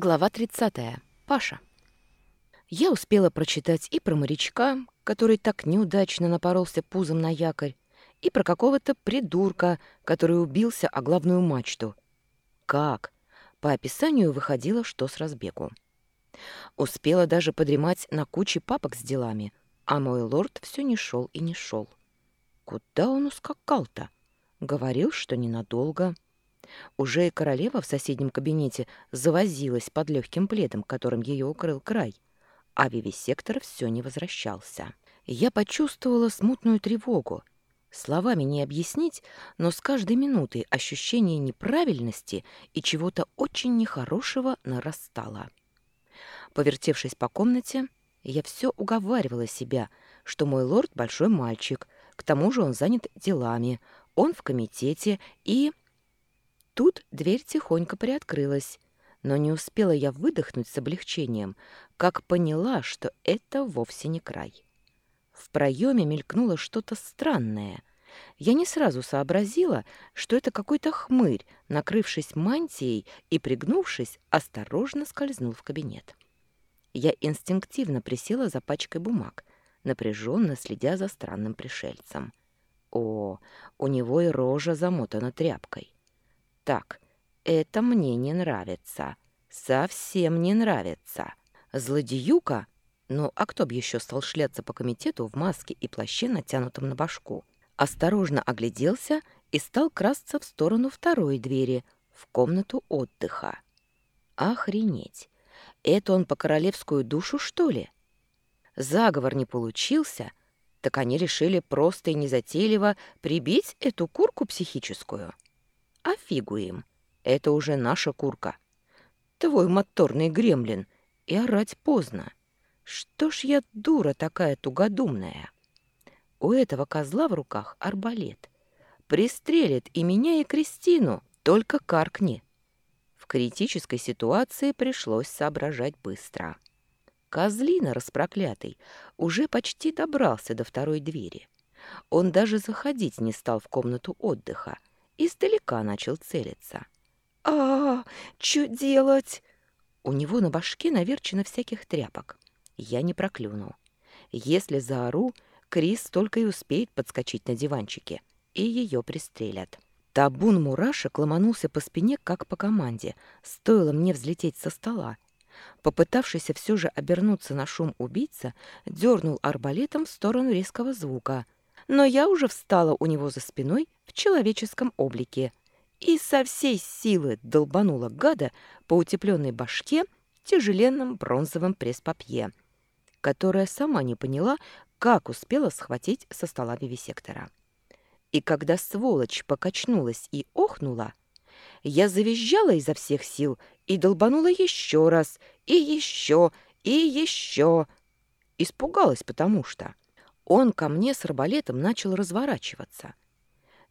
Глава 30. Паша. Я успела прочитать и про морячка, который так неудачно напоролся пузом на якорь, и про какого-то придурка, который убился о главную мачту. Как? По описанию выходило, что с разбегу. Успела даже подремать на куче папок с делами, а мой лорд все не шел и не шел. Куда он ускакал-то? Говорил, что ненадолго. — уже и королева в соседнем кабинете завозилась под легким пледом, которым ее укрыл край, а вивисектор все не возвращался. Я почувствовала смутную тревогу. Словами не объяснить, но с каждой минутой ощущение неправильности и чего-то очень нехорошего нарастало. Повертевшись по комнате, я все уговаривала себя, что мой лорд большой мальчик, к тому же он занят делами, он в комитете и... Тут дверь тихонько приоткрылась, но не успела я выдохнуть с облегчением, как поняла, что это вовсе не край. В проеме мелькнуло что-то странное. Я не сразу сообразила, что это какой-то хмырь, накрывшись мантией и, пригнувшись, осторожно скользнул в кабинет. Я инстинктивно присела за пачкой бумаг, напряженно следя за странным пришельцем. О, у него и рожа замотана тряпкой. Так, это мне не нравится. Совсем не нравится. Злодеюка? Ну, а кто б еще стал шляться по комитету в маске и плаще, натянутом на башку? Осторожно огляделся и стал красться в сторону второй двери, в комнату отдыха. Охренеть! Это он по королевскую душу, что ли? Заговор не получился, так они решили просто и незатейливо прибить эту курку психическую. А фигу им. Это уже наша курка. Твой моторный гремлин. И орать поздно. Что ж я дура такая тугодумная? У этого козла в руках арбалет. Пристрелит и меня, и Кристину, только каркни. В критической ситуации пришлось соображать быстро. Козлина распроклятый уже почти добрался до второй двери. Он даже заходить не стал в комнату отдыха, издалека начал целиться. а, -а, -а что делать?» У него на башке наверчено всяких тряпок. Я не проклюнул. Если заору, Крис только и успеет подскочить на диванчике, и ее пристрелят. Табун мурашек ломанулся по спине, как по команде. Стоило мне взлететь со стола. Попытавшийся все же обернуться на шум убийца, дернул арбалетом в сторону резкого звука — но я уже встала у него за спиной человеческом облике и со всей силы долбанула гада по утепленной башке тяжеленным бронзовым пресс-папье, которая сама не поняла, как успела схватить со стола вивисектора. И когда сволочь покачнулась и охнула, я завизжала изо всех сил и долбанула еще раз, и еще, и еще. Испугалась, потому что он ко мне с арбалетом начал разворачиваться.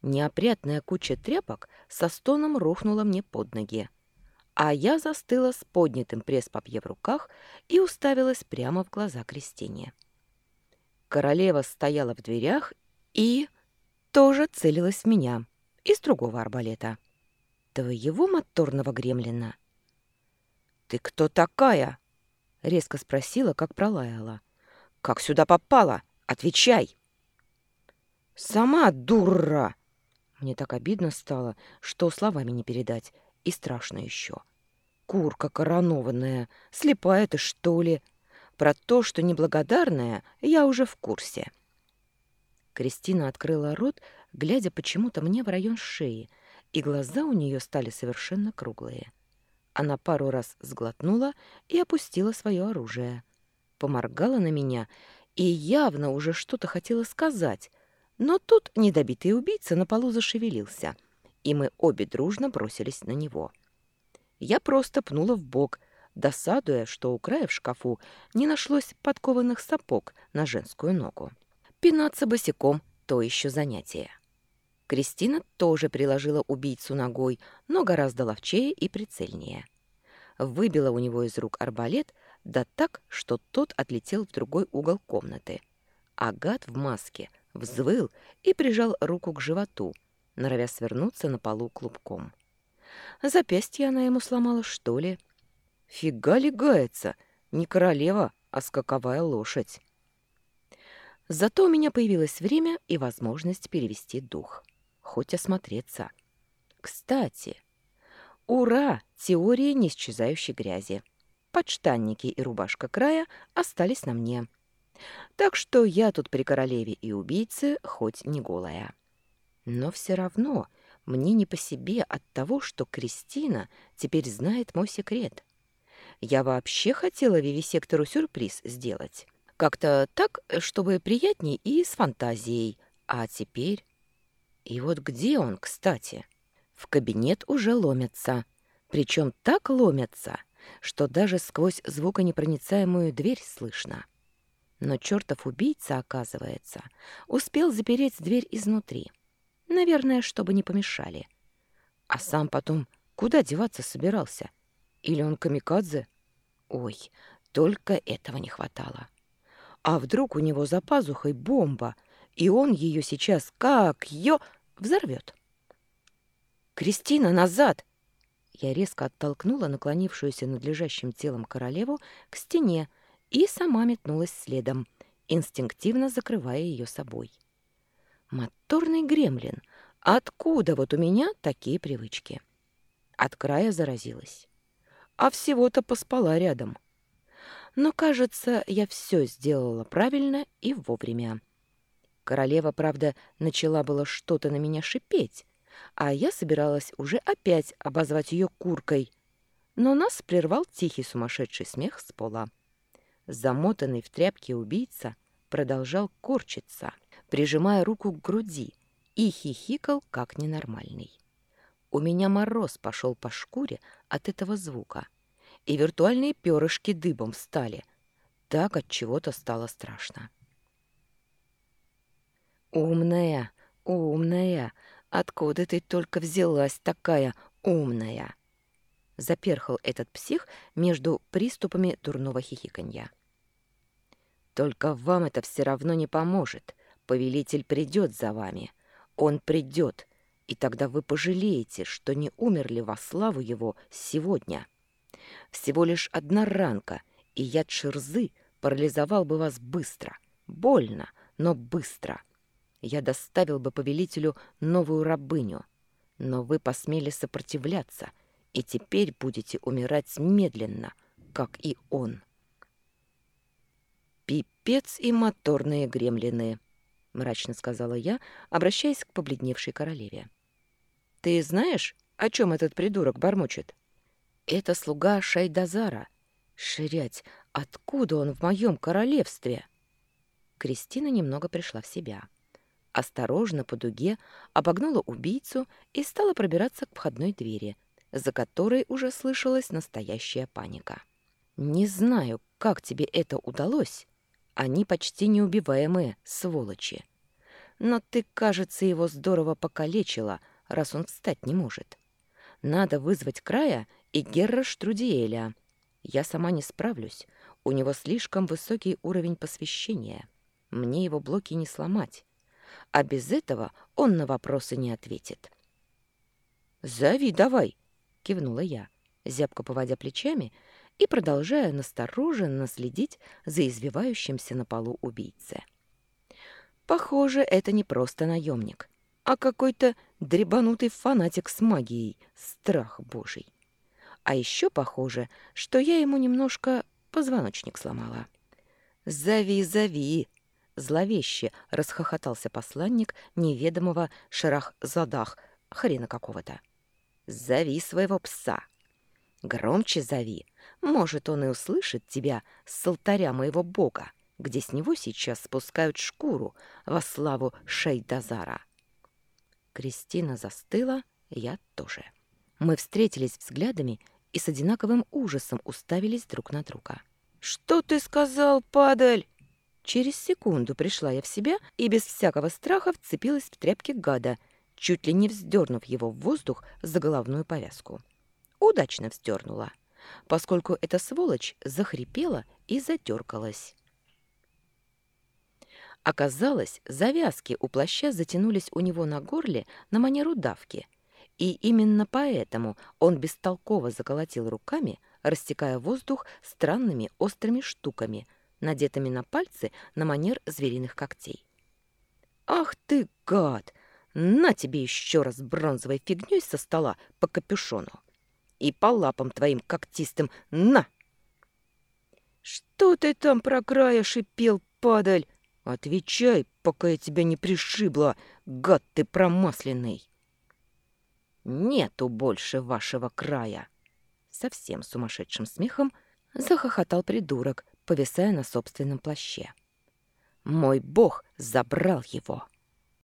Неопрятная куча тряпок со стоном рухнула мне под ноги, а я застыла с поднятым пресс-папье в руках и уставилась прямо в глаза Кристине. Королева стояла в дверях и тоже целилась в меня из другого арбалета. Твоего моторного гремлина. «Ты кто такая?» — резко спросила, как пролаяла. «Как сюда попала?» Отвечай!» «Сама дура!» Мне так обидно стало, что словами не передать, и страшно еще. Курка коронованная, слепая ты, что ли? Про то, что неблагодарная, я уже в курсе. Кристина открыла рот, глядя почему-то мне в район шеи, и глаза у нее стали совершенно круглые. Она пару раз сглотнула и опустила свое оружие. Поморгала на меня и явно уже что-то хотела сказать, но тут недобитый убийца на полу зашевелился, и мы обе дружно бросились на него. Я просто пнула в бок, досадуя, что у края в шкафу не нашлось подкованных сапог на женскую ногу. Пинаться босиком — то еще занятие. Кристина тоже приложила убийцу ногой, но гораздо ловчее и прицельнее. Выбила у него из рук арбалет — да так, что тот отлетел в другой угол комнаты. А гад в маске взвыл и прижал руку к животу, норовя свернуться на полу клубком. Запястье она ему сломала, что ли? Фига легается, не королева, а скаковая лошадь. Зато у меня появилось время и возможность перевести дух, хоть осмотреться. Кстати, ура, теория неисчезающей грязи. Подштанники и рубашка края остались на мне. Так что я тут при королеве и убийце, хоть не голая. Но все равно мне не по себе от того, что Кристина теперь знает мой секрет. Я вообще хотела вивисектору сюрприз сделать. Как-то так, чтобы приятней и с фантазией. А теперь... И вот где он, кстати? В кабинет уже ломятся. Причем так ломятся, что даже сквозь звуконепроницаемую дверь слышно. Но чертов убийца, оказывается, успел запереть дверь изнутри. Наверное, чтобы не помешали. А сам потом куда деваться собирался? Или он камикадзе? Ой, только этого не хватало. А вдруг у него за пазухой бомба, и он ее сейчас как ё взорвет? «Кристина, назад!» Я резко оттолкнула наклонившуюся над лежащим телом королеву к стене и сама метнулась следом, инстинктивно закрывая ее собой. Моторный гремлин. Откуда вот у меня такие привычки? От края заразилась. А всего-то поспала рядом. Но, кажется, я все сделала правильно и вовремя. Королева, правда, начала было что-то на меня шипеть, а я собиралась уже опять обозвать ее куркой. Но нас прервал тихий сумасшедший смех с пола. Замотанный в тряпке убийца продолжал корчиться, прижимая руку к груди, и хихикал, как ненормальный. У меня мороз пошел по шкуре от этого звука, и виртуальные перышки дыбом встали. Так от чего-то стало страшно. «Умная, умная! Откуда ты только взялась такая умная?» Заперхал этот псих между приступами дурного хихиканья. Только вам это все равно не поможет. Повелитель придет за вами. Он придет, и тогда вы пожалеете, что не умерли во славу его сегодня. Всего лишь одна ранка, и яд ширзы парализовал бы вас быстро. Больно, но быстро. Я доставил бы повелителю новую рабыню. Но вы посмели сопротивляться, и теперь будете умирать медленно, как и он». «Пипец и моторные гремлины», — мрачно сказала я, обращаясь к побледневшей королеве. «Ты знаешь, о чем этот придурок бормочет?» «Это слуга Шайдазара. Ширять, откуда он в моем королевстве?» Кристина немного пришла в себя. Осторожно по дуге обогнула убийцу и стала пробираться к входной двери, за которой уже слышалась настоящая паника. «Не знаю, как тебе это удалось», они почти неубиваемые, сволочи. Но ты, кажется, его здорово покалечила, раз он встать не может. Надо вызвать Края и Герра Штрудиэля. Я сама не справлюсь. У него слишком высокий уровень посвящения. Мне его блоки не сломать. А без этого он на вопросы не ответит. «Зови давай!» — кивнула я, зябко поводя плечами — и продолжая настороженно следить за извивающимся на полу убийцей. Похоже, это не просто наемник, а какой-то дребанутый фанатик с магией, страх божий. А еще похоже, что я ему немножко позвоночник сломала. «Зови, зови!» — зловеще расхохотался посланник неведомого шарах-задах, хрена какого-то. «Зови своего пса!» Громче зови. Может, он и услышит тебя с алтаря моего бога, где с него сейчас спускают шкуру во славу Шейдазара. Кристина застыла, я тоже. Мы встретились взглядами и с одинаковым ужасом уставились друг на друга. «Что ты сказал, падаль?» Через секунду пришла я в себя и без всякого страха вцепилась в тряпки гада, чуть ли не вздернув его в воздух за головную повязку удачно вздернула, поскольку эта сволочь захрипела и задергалась. Оказалось, завязки у плаща затянулись у него на горле на манеру давки, и именно поэтому он бестолково заколотил руками, растекая воздух странными острыми штуками, надетыми на пальцы на манер звериных когтей. «Ах ты, гад! На тебе еще раз бронзовой фигней со стола по капюшону! И по лапам твоим когтистым на!» «Что ты там про края шипел, падаль? Отвечай, пока я тебя не пришибла, гад ты промасленный!» «Нету больше вашего края!» Совсем сумасшедшим смехом захохотал придурок, повисая на собственном плаще. «Мой бог забрал его!»